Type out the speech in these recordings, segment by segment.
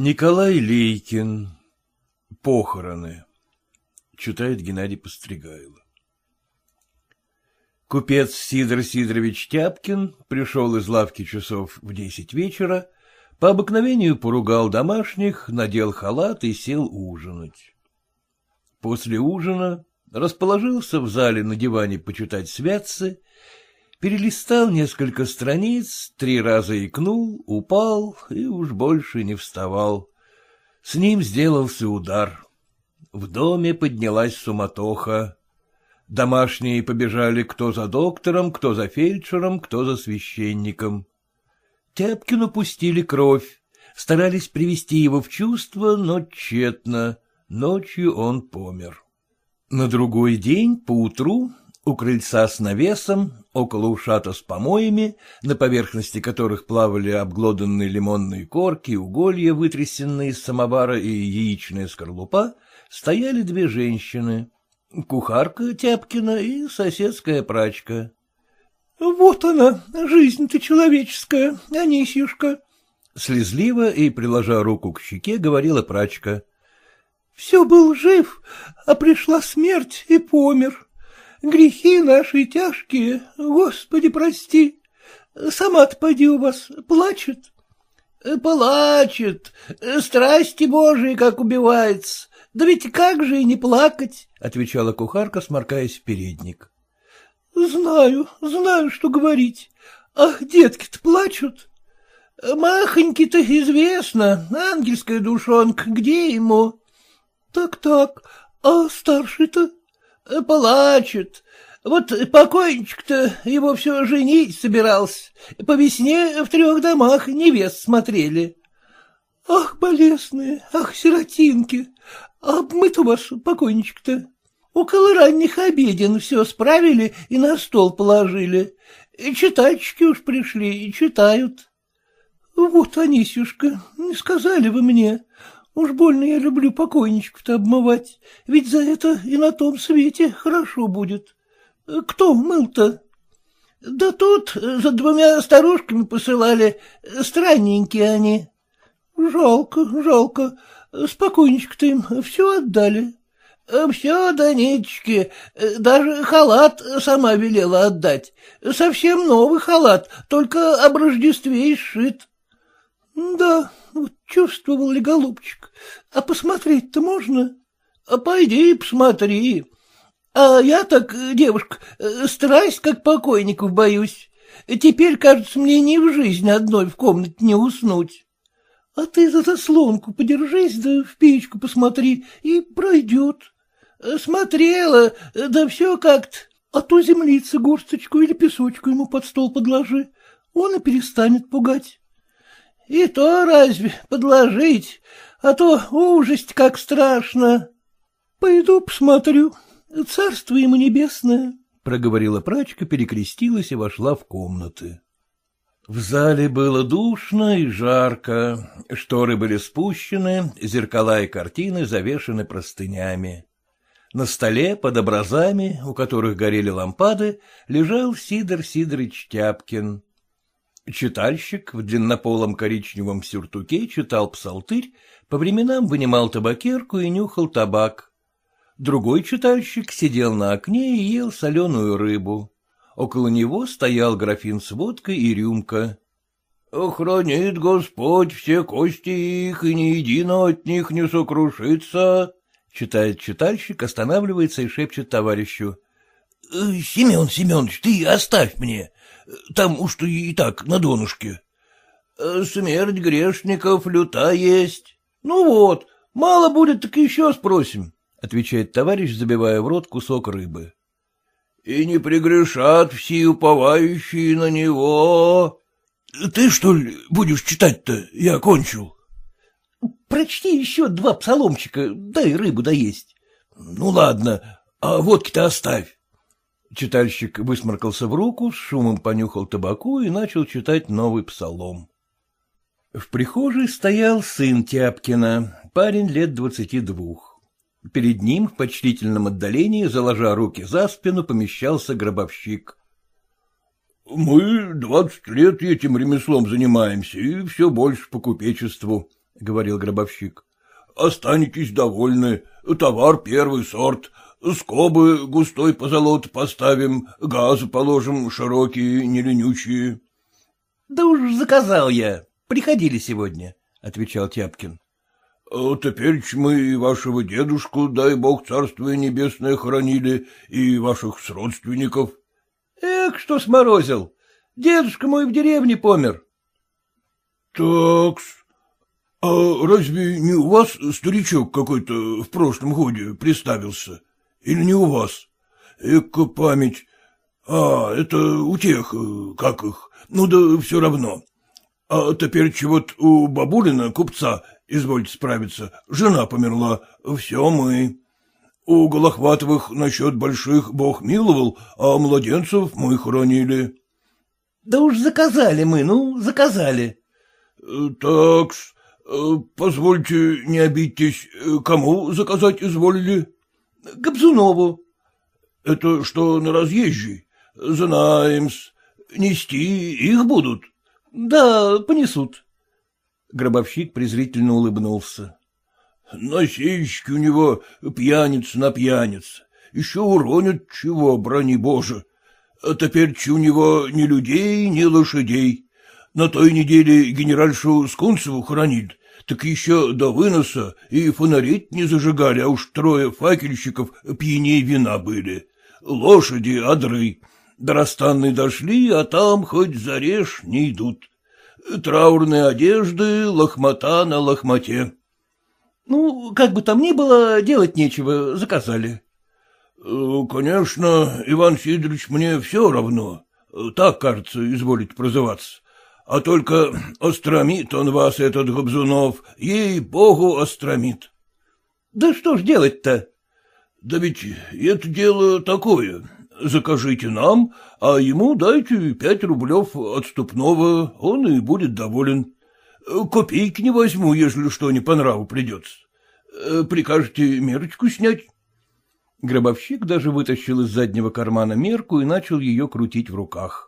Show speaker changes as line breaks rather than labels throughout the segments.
Николай Лейкин. Похороны. Читает Геннадий Постригайло. Купец Сидор Сидорович Тяпкин пришел из лавки часов в десять вечера, по обыкновению поругал домашних, надел халат и сел ужинать. После ужина расположился в зале на диване почитать святцы, перелистал несколько страниц, три раза икнул, упал и уж больше не вставал. С ним сделался удар. В доме поднялась суматоха. Домашние побежали кто за доктором, кто за фельдшером, кто за священником. Тяпкину пустили кровь, старались привести его в чувство, но тщетно. Ночью он помер. На другой день, поутру, у крыльца с навесом, около ушата с помоями, на поверхности которых плавали обглоданные лимонные корки, уголья, вытрясенные из самовара и яичная скорлупа, стояли две женщины — кухарка Тяпкина и соседская прачка. — Вот она, жизнь-то человеческая, Анисьюшка! — слезливо и, приложа руку к щеке, говорила прачка. Все был жив, а пришла смерть и помер. Грехи наши тяжкие, Господи, прости. Сама-то поди у вас плачет. Плачет, страсти Божии как убивается. Да ведь как же и не плакать, — отвечала кухарка, сморкаясь в передник. — Знаю, знаю, что говорить. Ах, детки-то плачут. Махоньки-то известно, ангельская душонка, где ему? Так-так, а старший-то? Плачет. Вот покойничек-то его все женить собирался. По весне в трех домах невест смотрели. Ах, болезные, ах, сиротинки, а мы-то у вас покойничек-то? Около ранних обеден все справили и на стол положили. И читальчики уж пришли и читают. Вот, Анисюшка, не сказали вы мне. Уж больно я люблю покойничку-то обмывать, ведь за это и на том свете хорошо будет. Кто мыл-то? Да тут за двумя старушками посылали, странненькие они. Жалко, жалко, спокойничку-то им все отдали. Все до ниточки, даже халат сама велела отдать. Совсем новый халат, только об Рождестве и сшит. Да, чувствовал ли, голубчик? А посмотреть-то можно? А пойди посмотри. А я так, девушка, страсть как покойников боюсь. Теперь, кажется, мне ни в жизни одной в комнате не уснуть. А ты за заслонку подержись, да в печку посмотри, и пройдет. Смотрела, да все как-то. А то землицы горсточку или песочку ему под стол подложи, он и перестанет пугать. — И то разве подложить, а то ужасть как страшно. — Пойду посмотрю, царство ему небесное, — проговорила прачка, перекрестилась и вошла в комнаты. В зале было душно и жарко, шторы были спущены, зеркала и картины завешены простынями. На столе под образами, у которых горели лампады, лежал Сидор Сидорыч Тяпкин. Читальщик в длиннополом коричневом сюртуке читал псалтырь, по временам вынимал табакерку и нюхал табак. Другой читальщик сидел на окне и ел соленую рыбу. Около него стоял графин с водкой и рюмка. — Хранит Господь все кости их, и ни едино от них не сокрушится, — читает читальщик, останавливается и шепчет товарищу. — Семен Семенович, ты оставь мне. Там уж и так на донышке. Э, смерть грешников люта есть. Ну вот, мало будет, так еще спросим, — отвечает товарищ, забивая в рот кусок рыбы. И не пригрешат все уповающие на него. Ты, что ли, будешь читать-то? Я кончил. Прочти еще два псаломчика, дай рыбу доесть. Ну, ладно, а водки-то оставь. Читальщик высморкался в руку, с шумом понюхал табаку и начал читать новый псалом. В прихожей стоял сын Тяпкина, парень лет двадцати двух. Перед ним в почтительном отдалении, заложа руки за спину, помещался гробовщик. — Мы двадцать лет этим ремеслом занимаемся, и все больше по купечеству, —— говорил гробовщик. — Останетесь довольны, товар первый сорт, скобы густой позолот поставим, газы положим широкие, неленючие.
— Да уж заказал я, приходили сегодня, — отвечал Тяпкин.
А — Теперь мы и вашего дедушку, дай бог царствие небесное, хоронили, и ваших сродственников.
— Эх, что сморозил! Дедушка мой в деревне помер.
— Такс. А разве не у вас старичок какой-то в прошлом годе приставился? Или не у вас? Эка память. А, это у тех, как их, ну да все равно. А теперь чего-то у бабулина, купца, извольте справиться, жена померла, все мы. У Голохватовых насчет больших бог миловал, а младенцев мы хоронили.
— Да уж заказали мы, ну, заказали.
— Так-с, позвольте, не обидьтесь, кому заказать изволили?
— Кобзунову.
— Это что на разъезжий? Знаем-с. Нести их будут?
—— Да, понесут. Гробовщик презрительно улыбнулся.
— Носильщики у него пьяница на пьяниц. Еще уронят чего, брони боже. А теперь у него ни людей, ни лошадей. На той неделе генеральшу Скунцеву хоронили, так еще до выноса и фонарить не зажигали, а уж трое факельщиков пьяней вина были. Лошади, одры. До дошли, а там хоть зарежь не идут. Траурные одежды, лохмата на лохмате.
Ну, как бы там ни было, делать нечего, заказали.
Э, конечно, Иван Сидорович мне все равно. Так, кажется, изволить прозываться. А только остромит он вас, этот Гобзунов, ей-богу, остромит.
Да что ж делать-то?
Да ведь это дело такое закажите нам, а ему дайте пять рублев отступного, он и будет доволен. Копейки не возьму, если что не по нраву придется. Прикажете мерочку снять?
Гробовщик даже вытащил из заднего кармана мерку и начал ее крутить в руках. —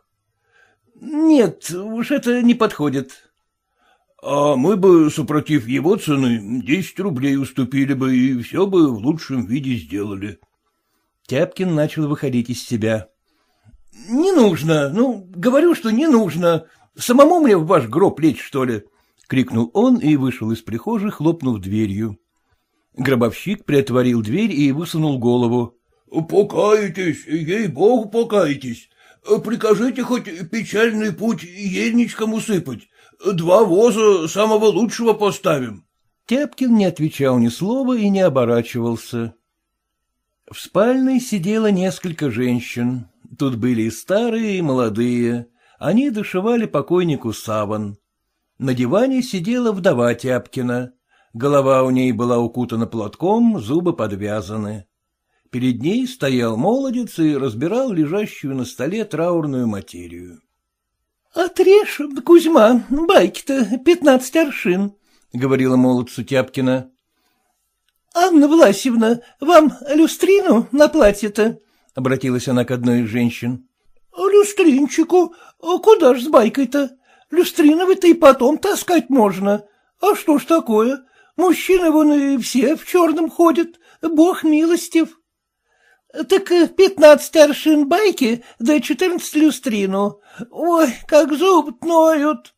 Нет, уж это не подходит.
— А мы бы, супротив его цены, десять рублей уступили бы, и все бы в лучшем виде сделали.
— Тяпкин начал выходить из себя. — Не нужно, ну, говорю, что не нужно. Самому мне в ваш гроб лечь, что ли? — крикнул он и вышел из прихожей, хлопнув дверью. Гробовщик приотворил дверь и высунул голову.
— Покайтесь, ей-богу, покайтесь. Прикажите хоть печальный путь ельничкам усыпать. Два воза самого лучшего поставим.
Тяпкин не отвечал ни слова и не оборачивался. В спальной сидело несколько женщин. Тут были и старые, и молодые. Они дошивали покойнику саван. На диване сидела вдова Тяпкина. Голова у ней была укутана платком, зубы подвязаны. Перед ней стоял молодец и разбирал лежащую на столе траурную материю. — Отрежь, Кузьма, байки-то пятнадцать аршин, — говорила молодцу Тяпкина. — Анна Власьевна, вам люстрину на платье-то? — обратилась она к одной из женщин. — Люстринчику? Куда ж с байкой-то? Люстриновый-то и потом таскать можно. А что ж такое? Мужчины вон и все в черном ходят. Бог милостив. — Так пятнадцать аршин байки, да четырнадцать люстрину. Ой, как зуб ноют.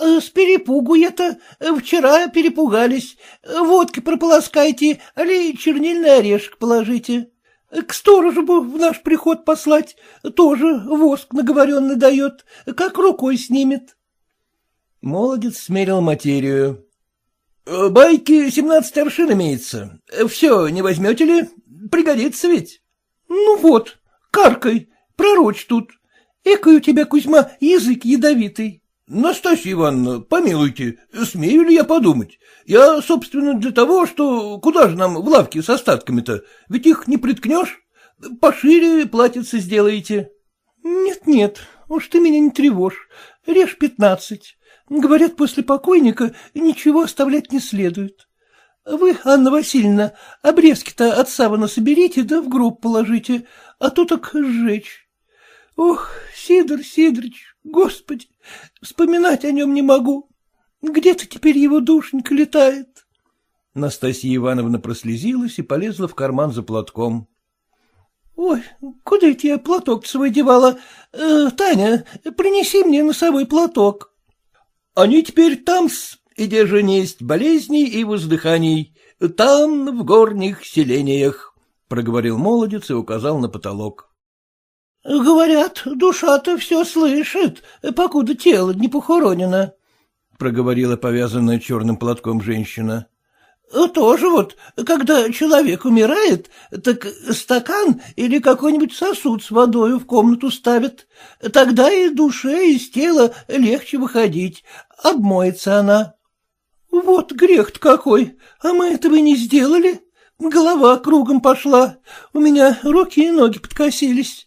Э, — С перепугу это. Вчера перепугались. Водки прополоскайте, али чернильный орешек положите. К сторожу бы в наш приход послать, тоже воск наговоренный дает, как рукой снимет. Молодец смерил материю. «Э, — Байки семнадцать аршин имеется. Все не возьмете ли? Пригодится ведь. — Ну вот, каркай, пророчь тут. Экой у тебя, Кузьма, язык ядовитый. — Настасья Ивановна, помилуйте, смею ли я подумать? Я, собственно, для того, что куда же нам в лавке с остатками-то, ведь их не приткнешь, пошире платьице сделаете. Нет, — Нет-нет, уж ты меня не тревожь, режь пятнадцать. Говорят, после покойника ничего оставлять не следует. Вы, Анна Васильевна, обрезки-то от савана соберите, да в гроб положите, а то так сжечь. Ох, Сидор Сидорович, господи, вспоминать о нем не могу. Где-то теперь его душенька летает. Настасья Ивановна прослезилась и полезла в карман за платком. — Ой, куда это я платок свой девала? Э, Таня, принеси мне носовой платок. — Они теперь там-с, где же несть болезней и воздыханий, там, в горних селениях, — проговорил молодец и указал на потолок. — Говорят, душа-то все слышит, покуда тело не похоронено, — проговорила повязанная черным платком женщина. — Тоже вот, когда человек умирает, так стакан или какой-нибудь сосуд с водой в комнату ставят. Тогда и душе из тела легче выходить, обмоется она. — Вот грех-то какой, а мы этого не сделали. Голова кругом пошла, у меня руки и ноги подкосились.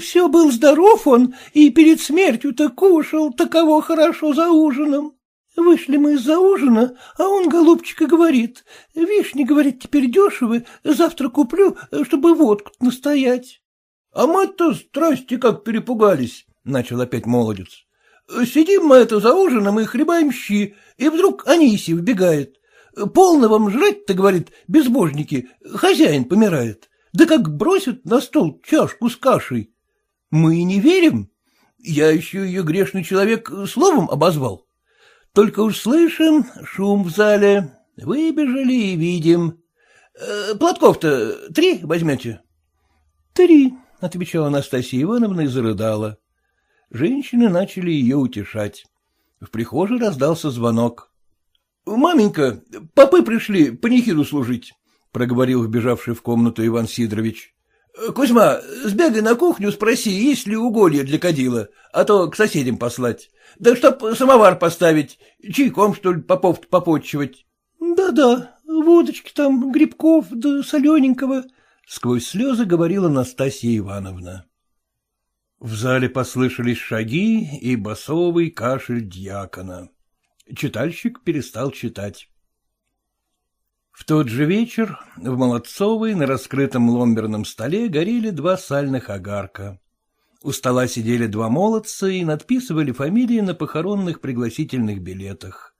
Все был здоров он, и перед смертью-то кушал таково хорошо за ужином. Вышли мы из-за ужина, а он, голубчик, и говорит, вишни, говорит, теперь дешевы, завтра куплю, чтобы водку настоять. — А мы-то страсти как перепугались, — начал опять молодец. — Сидим мы это за ужином и хлебаем щи, и вдруг Анисий вбегает. Полно вам жрать-то, говорит, безбожники, хозяин помирает. Да как бросит на стол чашку с кашей. Мы не верим. Я еще ее грешный человек словом обозвал. Только уж слышим шум в зале, выбежали и видим. Э, платков-то три возьмете? — Три, — отвечала Анастасия Ивановна и зарыдала. Женщины начали ее утешать. В прихожей раздался звонок. — Маменька, попы пришли панихиду служить, — проговорил вбежавший в комнату Иван Сидорович. — Кузьма, сбегай на кухню, спроси, есть ли уголье для кадила, а то к соседям послать. Да чтоб самовар поставить, чайком, что ли, попов попотчевать. Да — Да-да, водочки там, грибков, да солененького, — сквозь слезы говорила Настасья Ивановна. В зале послышались шаги и басовый кашель дьякона. Читальщик перестал читать. В тот же вечер в Молодцовой на раскрытом ломберном столе горели два сальных огарка. У стола сидели два молодца и надписывали фамилии на похоронных пригласительных билетах.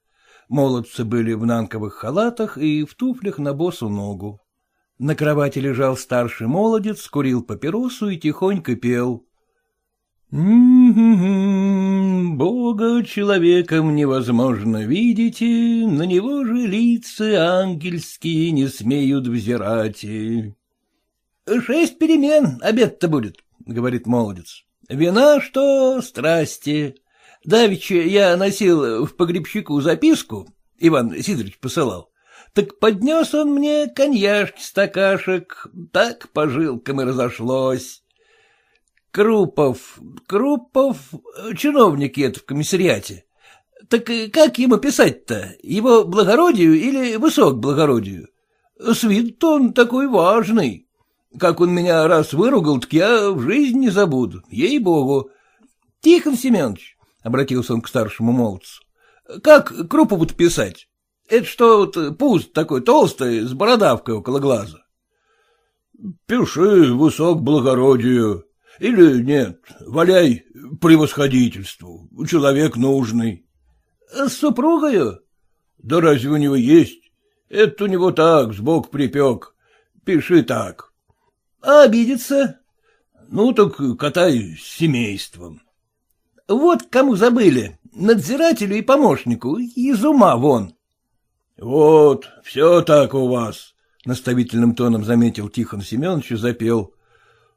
Молодцы были в нанковых халатах и в туфлях на босу ногу. На кровати лежал старший молодец, курил папиросу и тихонько пел. Бога человеком невозможно видеть, на него же лица ангельские не смеют взирать. — Шесть перемен, обед-то будет, — говорит молодец. — Вина что, страсти. Давеча я носил в погребщику записку, Иван Сидорович посылал. Так поднес он мне коньяшки стакашек, так по жилкам и разошлось. Крупов, Крупов, чиновник это в комиссариате. Так как ему писать-то? Его благородию или высок благородию? С виду он такой важный. Как он меня раз выругал, так я в жизни не забуду, ей-богу. Тихон Семенович, — обратился он к старшему молодцу, — как Крупову-то писать? Это что вот пуст такой толстый, с бородавкой около глаза. — Пиши высок благородию, или нет, валяй превосходительству, человек нужный. — С супругою? — Да разве у него есть? Это у него так, сбоку припек. Пиши так. — А обидится? — Ну так катай с семейством. — Вот кому забыли, надзирателю и помощнику, из ума вон. — Вот, все так у вас, — наставительным тоном заметил Тихон Семенович и запел.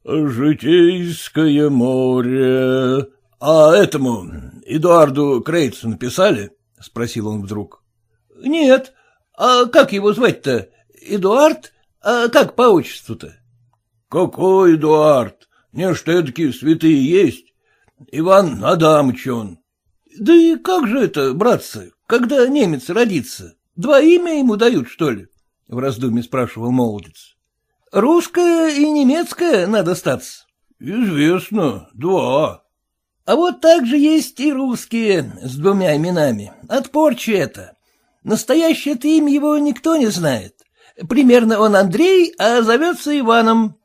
Житейское море. А этому, Эдуарду Крейцу написали? — спросил он вдруг. — Нет. А как его звать-то? Эдуард? А как по отчеству-то? — Какой Эдуард? Не что эдакие святые есть. Иван Адамыч он. — Да и как же это, братцы, когда немец родится? Два имя ему дают, что ли? — в раздумье спрашивал молодец. — Русская и немецкая надо статься. — Известно, два. — А вот так же есть и русские с двумя именами. От порчи это. Настоящее-то имя его никто не знает. Примерно он Андрей, а зовется Иваном.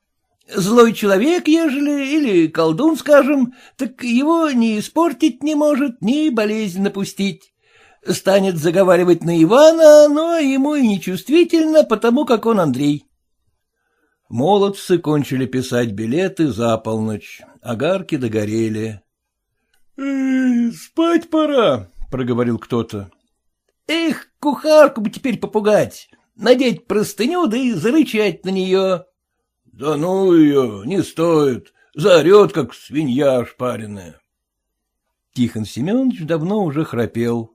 Злой человек, ежели, или колдун, скажем, так его ни испортить не может, ни болезнь напустить. станет заговаривать на Ивана, но ему и не чувствительно, потому как он Андрей. Молодцы кончили писать билеты за полночь, огарки догорели. «Э, — Спать пора, — проговорил кто-то. — Эх, кухарку бы теперь попугать, надеть простыню да и зарычать на нее. — Да ну ее, не стоит, заорет, как свинья ошпаренная. Тихон Семенович давно уже храпел.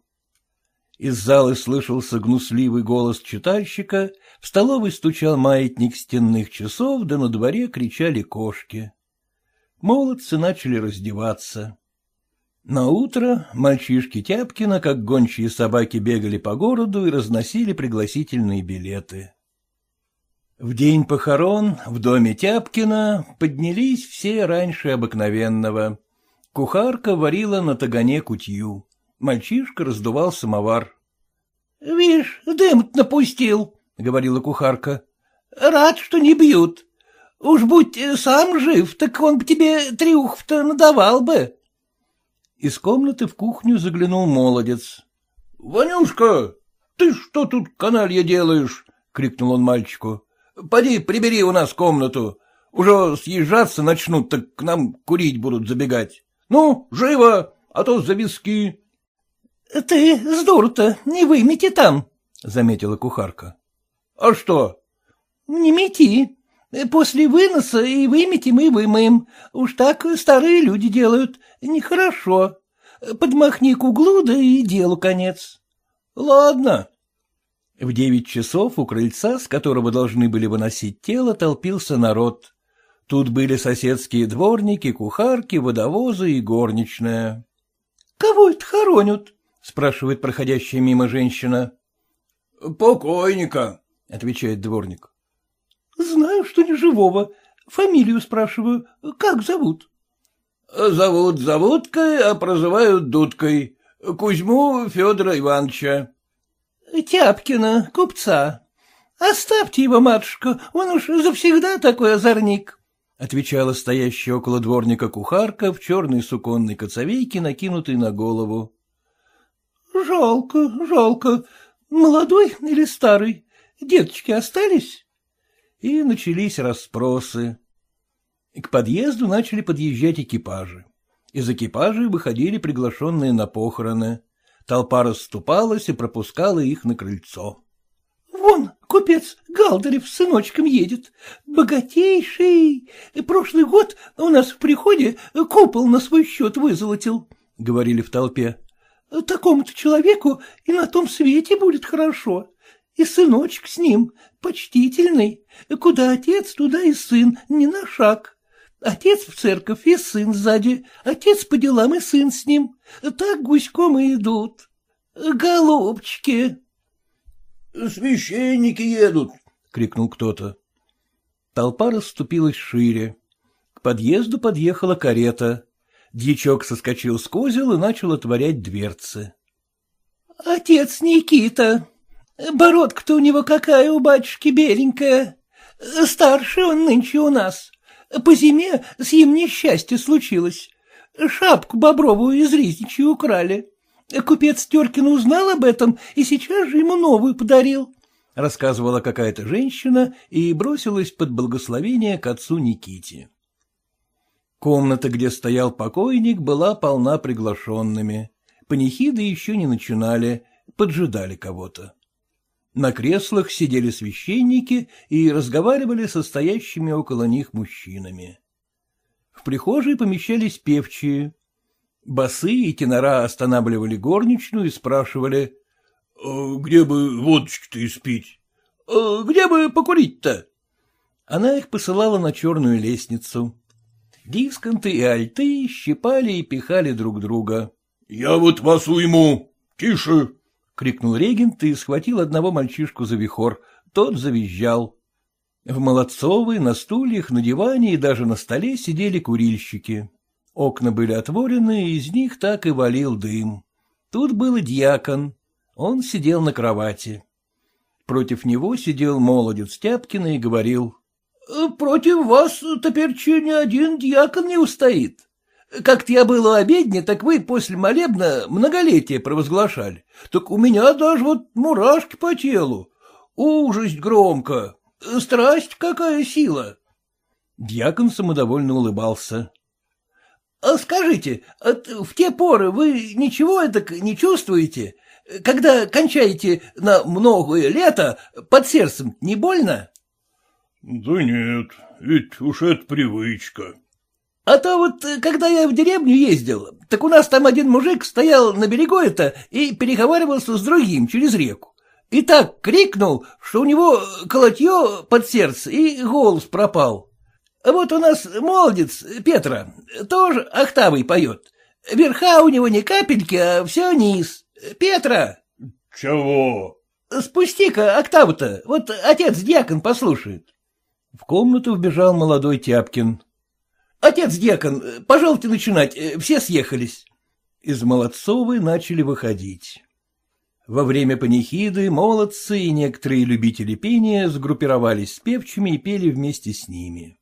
Из залы слышался гнусливый голос читальщика, в столовой стучал маятник стенных часов, да на дворе кричали кошки. Молодцы начали раздеваться. На утро мальчишки Тяпкина, как гончие собаки, бегали по городу и разносили пригласительные билеты. В день похорон в доме Тяпкина поднялись все раньше обыкновенного. Кухарка варила на тагане кутью. Мальчишка раздувал самовар. — Вишь, дым напустил, — говорила кухарка. — Рад, что не бьют. Уж будь сам жив, так он бы тебе триухов-то надавал бы. Из комнаты в кухню заглянул молодец. — Ванюшка, ты что тут каналья делаешь? — крикнул он мальчику. — Поди, прибери у нас комнату. Уже съезжаться начнут, так к нам курить будут забегать. Ну, живо, а то за виски. — Ты с дур-то не вымети там, — заметила кухарка. — А что? — Не мети. После выноса и выметим, и вымоем. Уж так старые люди делают. Нехорошо. Подмахни к углу, да и делу конец. — Ладно. В девять часов у крыльца, с которого должны были выносить тело, толпился народ. Тут были соседские дворники, кухарки, водовозы и горничная. — Кого это хоронят? — спрашивает проходящая мимо женщина. — Покойника, — отвечает дворник. — Знаю, что не живого. Фамилию спрашиваю. Как зовут? — Зовут Заводкой, а прозывают Дудкой. Кузьму Федора Ивановича. — Тяпкина, купца. Оставьте его, матушка, он уж завсегда такой озорник, — отвечала стоящая около дворника кухарка в черной суконной коцовейке, накинутой на голову. — Жалко, жалко. Молодой или старый? Деточки остались? И начались расспросы. К подъезду начали подъезжать экипажи. Из экипажей выходили приглашенные на похороны. Толпа расступалась и пропускала их на крыльцо. — Вон, купец Галдарев с сыночком едет. Богатейший. Прошлый год у нас в приходе купол на свой счет вызолотил, — говорили в толпе. — Такому-то человеку и на том свете будет хорошо. И сыночек с ним, почтительный. Куда отец, туда и сын, не на шаг. Отец в церковь и сын сзади, отец по делам и сын с ним. Так гуськом и идут. Голубчики. — Священники едут, — крикнул кто-то. Толпа расступилась шире. К подъезду подъехала карета. Дьячок соскочил с козел и начал отворять дверцы. — Отец Никита, бородка-то у него какая у батюшки беленькая. Старший он нынче у нас. По зиме с ним несчастье случилось. Шапку бобровую из Ризничьей украли. Купец Теркин узнал об этом и сейчас же ему новую подарил. — рассказывала какая-то женщина и бросилась под благословение к отцу Никите. Комната, где стоял покойник, была полна приглашенными. Панихиды еще не начинали, поджидали кого-то. На креслах сидели священники и разговаривали со стоящими около них мужчинами. В прихожей помещались певчие. Басы и тенора останавливали горничную и спрашивали. «А — Где бы водочки-то испить? А где бы покурить-то? Она их посылала на черную лестницу. Дисконты и альты щипали и пихали друг друга. — Я вот вас уйму. Тише, — крикнул регент и схватил одного мальчишку за вихор. Тот завизжал. В Молодцовой на стульях, на диване и даже на столе сидели курильщики. Окна были отворены, и из них так и валил дым. Тут был и дьякон. Он сидел на кровати. Против него сидел молодец Тяпкина и говорил. — Против вас теперь ни один дьякон не устоит.
Как-то я был у обедни, так вы после молебна многолетие провозглашали. Так у меня даже вот мурашки по телу. Ужас громко. Страсть какая сила.
Дьякон самодовольно улыбался.
— А скажите, в те поры вы ничего так не чувствуете? Когда кончаете на многое лето, под сердцем не больно?
— Да нет, ведь уж это привычка.
— А то вот, когда я в деревню ездил, так у нас там один мужик стоял на берегу это и переговаривался с другим через реку. И так крикнул, что у него колотье под сердце и голос пропал. Вот у нас молодец, Петра, тоже октавой поет. Верха у него не капельки, а все низ. Петра!
— Чего?
— Спусти-ка октаву-то, вот отец-дьякон послушает.
В комнату вбежал молодой Тяпкин.
— Отец-дьякон, пожалуйте начинать, все съехались.
Из Молодцовой начали выходить. Во время панихиды молодцы и некоторые любители пения сгруппировались с певчими и пели вместе с ними.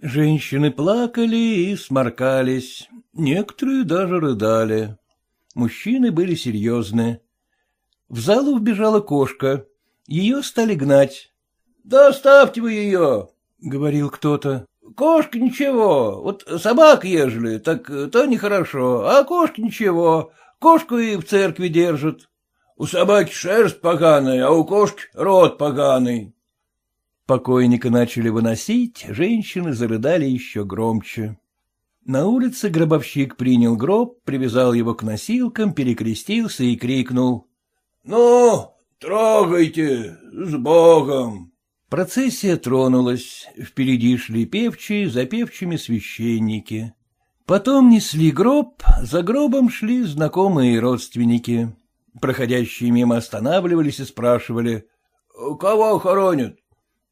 Женщины плакали и сморкались, некоторые даже рыдали. Мужчины были серьезны. В залу вбежала кошка. Ее стали гнать.
— Да оставьте вы ее, — говорил кто-то. — Кошка ничего, вот собак ежели, так то нехорошо, а кошка ничего, кошку и в церкви держат. У собаки шерсть поганая, а у кошки рот поганый.
Покойника начали выносить, женщины зарыдали еще громче. На улице гробовщик принял гроб, привязал его к носилкам, перекрестился и крикнул.
— Ну, трогайте, с Богом!
Процессия тронулась, впереди шли певчие, за певчими священники. Потом несли гроб, за гробом шли знакомые родственники. Проходящие мимо останавливались и спрашивали.
— Кого хоронят?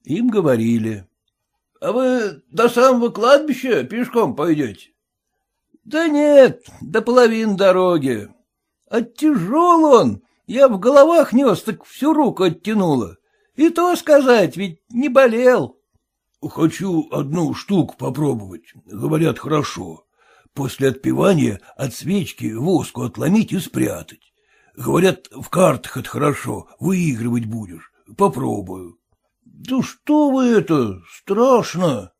Им говорили.
— А вы до самого кладбища пешком пойдете? — Да нет, до половины дороги. А тяжел он, я в головах нес, так всю руку оттянула. И то сказать, ведь не болел.
— Хочу одну штуку попробовать, говорят, хорошо. После отпевания от свечки воску отломить и спрятать. Говорят, в картах это хорошо, выигрывать будешь. Попробую.
Да что вы это, страшно.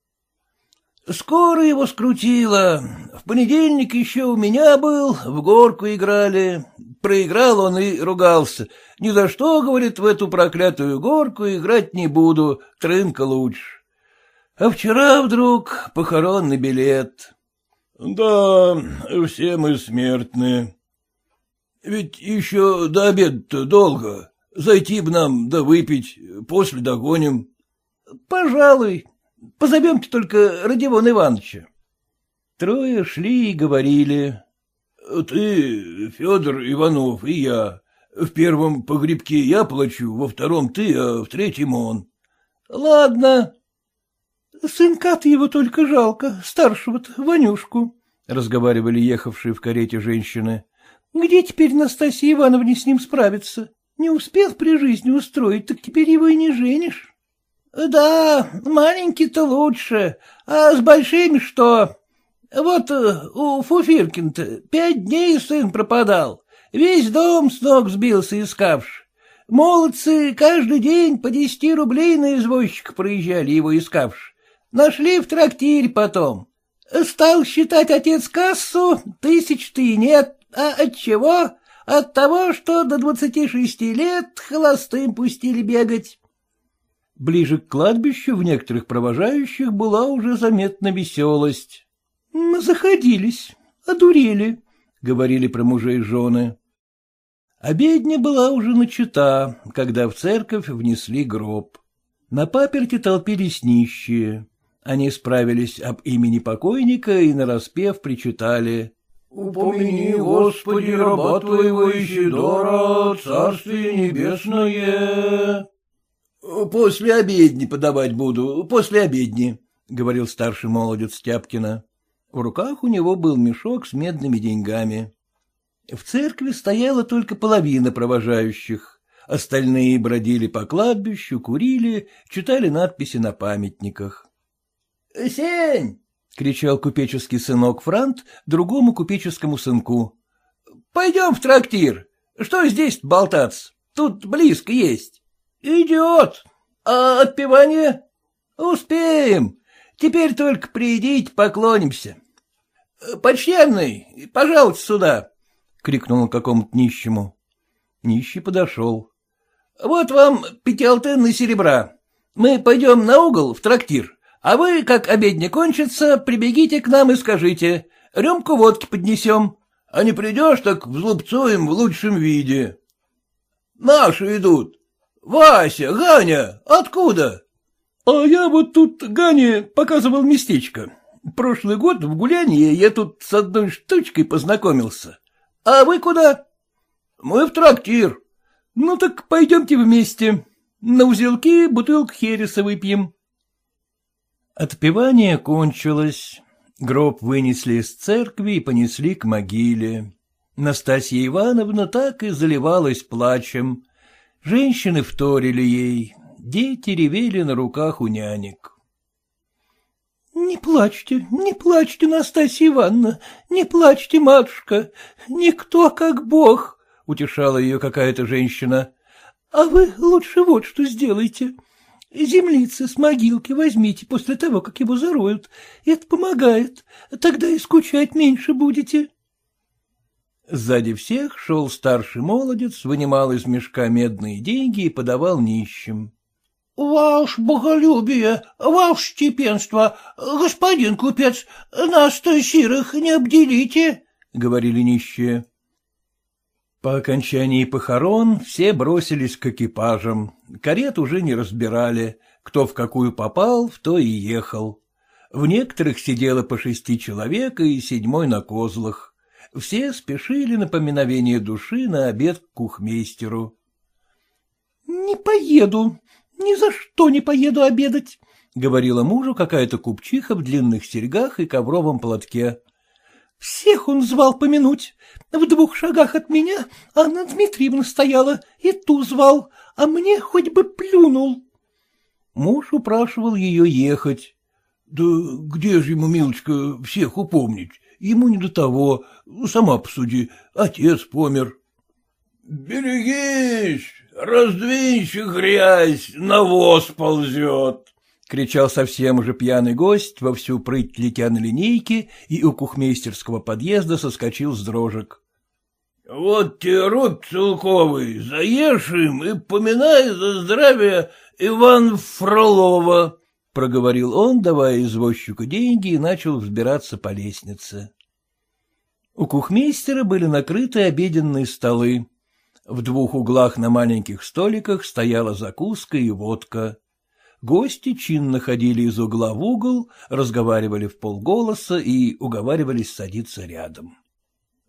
Скоро его скрутило. В понедельник еще у меня был, в горку играли. Проиграл он и ругался. Ни за что, говорит, в эту проклятую горку играть не буду, трынка лучше. А вчера вдруг похоронный билет.
Да, все мы смертные. Ведь еще до обеда долго. Зайти бы нам да выпить, после догоним.
— Пожалуй. Позовемте только Родиона Ивановича.
Трое шли и говорили.
— Ты, Федор Иванов, и я. В первом погребке я плачу, во втором ты, а в третьем он.
— Ладно. — Сынка-то его только жалко, старшего-то, Ванюшку, — разговаривали ехавшие в карете женщины. — Где теперь Настасья Ивановна с ним справится? Не успел при жизни устроить, так теперь его и не женишь. — Да, маленький-то лучше, а с большими что? Вот э, у Фуфиркин-то пять дней сын пропадал, весь дом с ног сбился искавши. Молодцы каждый день по десяти рублей на извозчика проезжали его искавши. Нашли в трактире потом. Стал считать отец кассу, тысяч-то и нет, а от чего? От того, что до двадцати шести лет холостым пустили бегать.
Ближе к кладбищу в некоторых провожающих была уже заметна веселость.
— заходились, одурели, — говорили про мужей и жены.
Обедня была уже начата, когда в церковь внесли гроб. На паперте толпились нищие. Они справились об имени покойника и нараспев причитали
Упомяни, Господи, раба твоего Ищедора, Царствие Небесное.
— После обедни подавать буду, после обедни, — говорил старший молодец Тяпкина. В руках у него был мешок с медными деньгами. В церкви стояла только половина провожающих. Остальные бродили по кладбищу, курили, читали надписи на памятниках. — Сень!
— кричал купеческий сынок Франт другому купеческому сынку. — Пойдем в трактир. Что здесь болтаться? Тут близко есть. — Идет. А отпевание? — Успеем. Теперь только придите, поклонимся. — Почтенный, пожалуйте сюда, — крикнул он какому-то нищему. Нищий подошел. — Вот вам пятиалтынный серебра. Мы пойдем на угол в трактир, а вы, как обедня кончится, прибегите к нам и скажите. Рюмку водки поднесем. А не придешь, так взлупцуем в лучшем виде. Наши идут. Вася, Ганя, откуда? А я вот тут Гане показывал местечко. Прошлый год в гулянии я тут с одной штучкой познакомился. А вы куда? Мы в трактир. Ну так пойдемте вместе. На узелки бутылку хереса выпьем. Отпевание кончилось. Гроб вынесли из церкви и понесли к могиле. Настасья Ивановна так и заливалась плачем. Женщины вторили ей, дети ревели на руках у нянек. — Не плачьте, не плачьте, Настасья Ивановна, не плачьте, матушка, никто как бог, — утешала ее какая-то женщина. — А вы лучше вот что сделайте. Землицы с могилки возьмите после того, как его зароют. Это помогает, тогда и скучать меньше будете. Сзади всех шел старший молодец, вынимал из мешка медные деньги и подавал нищим. — Ваш боголюбие, ваше степенство, господин купец, нас-то сирых не обделите, — говорили нищие. По окончании похорон все бросились к экипажам, карет уже не разбирали, кто в какую попал, в то и ехал. В некоторых сидело по шести человек и седьмой на козлах. Все спешили на поминовение души на обед к кухмейстеру. — Не поеду, ни за что не поеду обедать, — говорила мужу какая-то купчиха в длинных серьгах и ковровом платке. Всех он звал помянуть. В двух шагах от меня Анна Дмитриевна стояла, и ту звал, а мне хоть бы плюнул. Муж упрашивал ее ехать. — Да где же ему, милочка, всех упомнить? Ему не до того. Сама посуди, отец помер. — Берегись, раздвинься грязь, навоз ползет, кричал совсем уже пьяный гость, во всю прыть летя на линейке, и у кухмейстерского подъезда соскочил с дрожек. — Вот тебе рубь целковый, заешь им и поминай за здравие Иван Фролова, — проговорил он, давая извозчику деньги, и начал взбираться по лестнице. У кухмейстера были накрыты обеденные столы. В двух углах на маленьких столиках стояла закуска и водка. Гости чинно ходили из угла в угол, разговаривали в полголоса и уговаривались садиться рядом.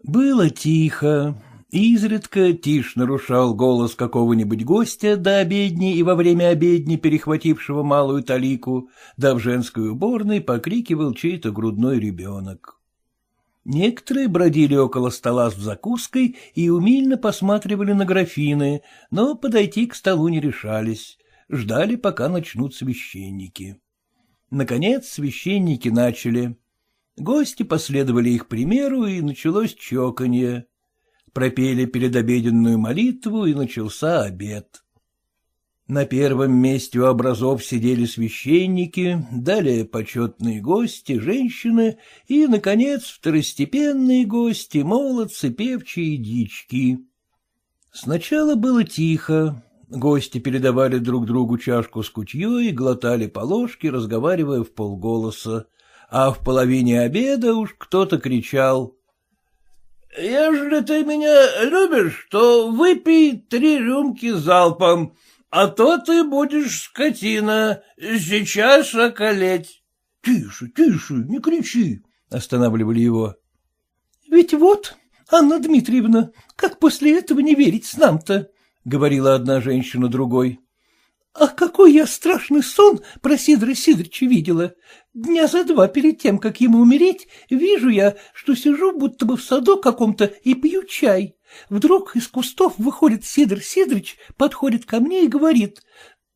Было тихо. Изредка Тиш нарушал голос какого-нибудь гостя до обедни и во время обедни, перехватившего малую талику, да в женской уборной покрикивал чей-то грудной ребенок. Некоторые бродили около стола с закуской и умильно посматривали на графины, но подойти к столу не решались ждали, пока начнут священники. Наконец священники начали. Гости последовали их примеру, и началось чоканье. Пропели передобеденную молитву, и начался обед. На первом месте у образов сидели священники, далее почетные гости, женщины и, наконец, второстепенные гости, молодцы, певчие дички. Сначала было тихо, Гости передавали друг другу чашку с кутьей, глотали по ложке, разговаривая в полголоса, а в половине обеда уж кто-то кричал. — Ежели ты меня любишь, то выпей три рюмки залпом, а то ты будешь скотина, сейчас околеть. — Тише, тише, не кричи, — останавливали его. — Ведь вот, Анна Дмитриевна, как после этого не верить с нам-то? — говорила одна женщина другой. — А какой я страшный сон про Сидора Сидорыча видела. Дня за два перед тем, как ему умереть, вижу я, что сижу будто бы в саду каком-то и пью чай. Вдруг из кустов выходит Сидор Сидорыч, подходит ко мне и говорит,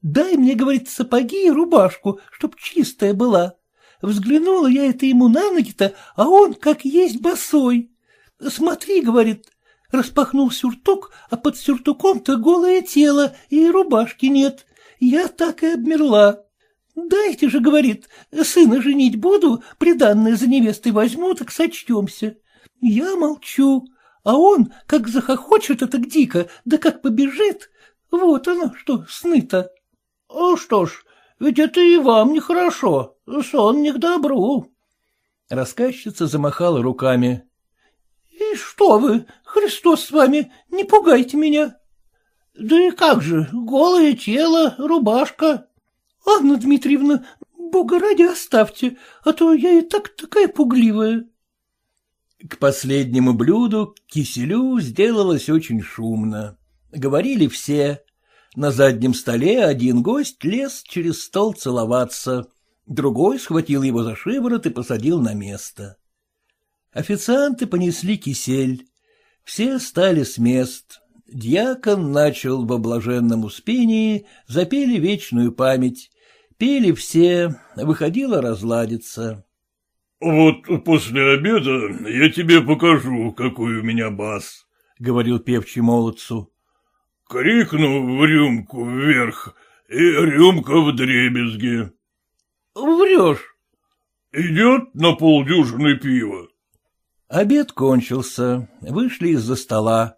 «Дай мне, — говорит, — сапоги и рубашку, чтоб чистая была». Взглянула я это ему на ноги-то, а он как есть босой. Смотри, говорит, распахнул сюртук, а под сюртуком-то голое тело и рубашки нет. Я так и обмерла. Дайте же, говорит, сына женить буду, приданное за невестой возьму, так сочтемся. Я молчу, а он, как захохочет это дико, да как побежит, вот оно что, сны-то.
А что ж, ведь это и вам нехорошо, сон не к добру.
Рассказчица замахала руками.
— И что вы, Христос с вами, не пугайте меня. — Да и как же, голое тело, рубашка. — Анна Дмитриевна, бога ради оставьте, а то я и так такая пугливая.
К последнему блюду, киселю, сделалось очень шумно. Говорили все, на заднем столе один гость лез через стол целоваться, другой схватил его за шиворот и посадил на место. Официанты понесли кисель. Все стали с мест. Дьякон начал в облаженном успении, запели вечную память. Пели все, выходило разладиться.
— Вот после обеда я тебе покажу, какой у меня бас, — говорил певчий молодцу. Крикну в рюмку вверх, и рюмка в дребезге.
— Врешь.
— Идет на полдюжины пива.
Обед кончился, вышли из-за стола,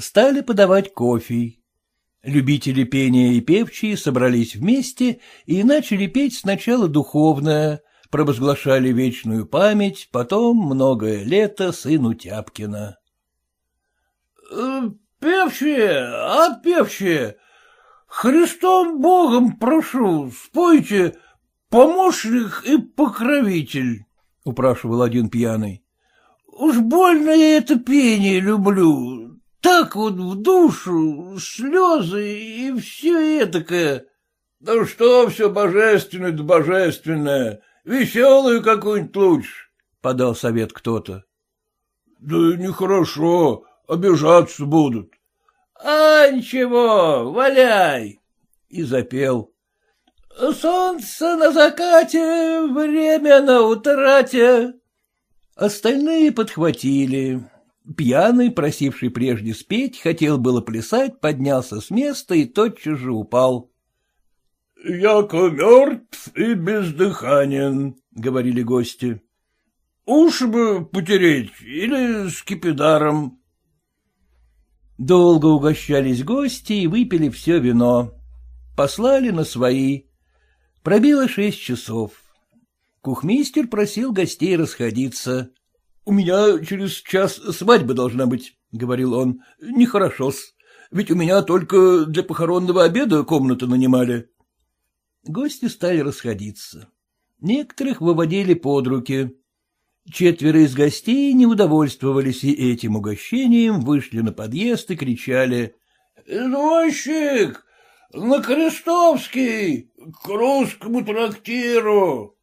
стали подавать кофе. Любители пения и певчие собрались вместе и начали петь сначала духовное, провозглашали вечную память, потом многое лето сыну Тяпкина.
Э, Певчие, отпевчие, Христом Богом прошу, спойте «Помощник и покровитель», — упрашивал один пьяный. «Уж больно я это пение люблю, так вот в душу, слезы и все этакое».
«Да что все божественное да божественное, веселую какую-нибудь лучше», — подал совет кто-то. «Да нехорошо, обижаться будут.
— А ничего, валяй!
И запел.
— Солнце на закате, время на утрате.
Остальные подхватили. Пьяный, просивший прежде спеть, хотел было плясать, поднялся с места и тотчас же упал.
— Яко мертв и бездыханен, — говорили гости. — Уж бы потереть или с кипидаром.
Долго угощались гости и выпили все вино. Послали на свои. Пробило шесть часов. Кухмистер просил гостей расходиться. — У меня через час свадьба должна быть, — говорил он. — Нехорошо-с, ведь у меня только для похоронного обеда комнату нанимали. Гости стали расходиться. Некоторых выводили под руки. Четверо из гостей не удовольствовались и этим угощением, вышли на подъезд и кричали.
— Извозчик! На Крестовский! К русскому трактиру!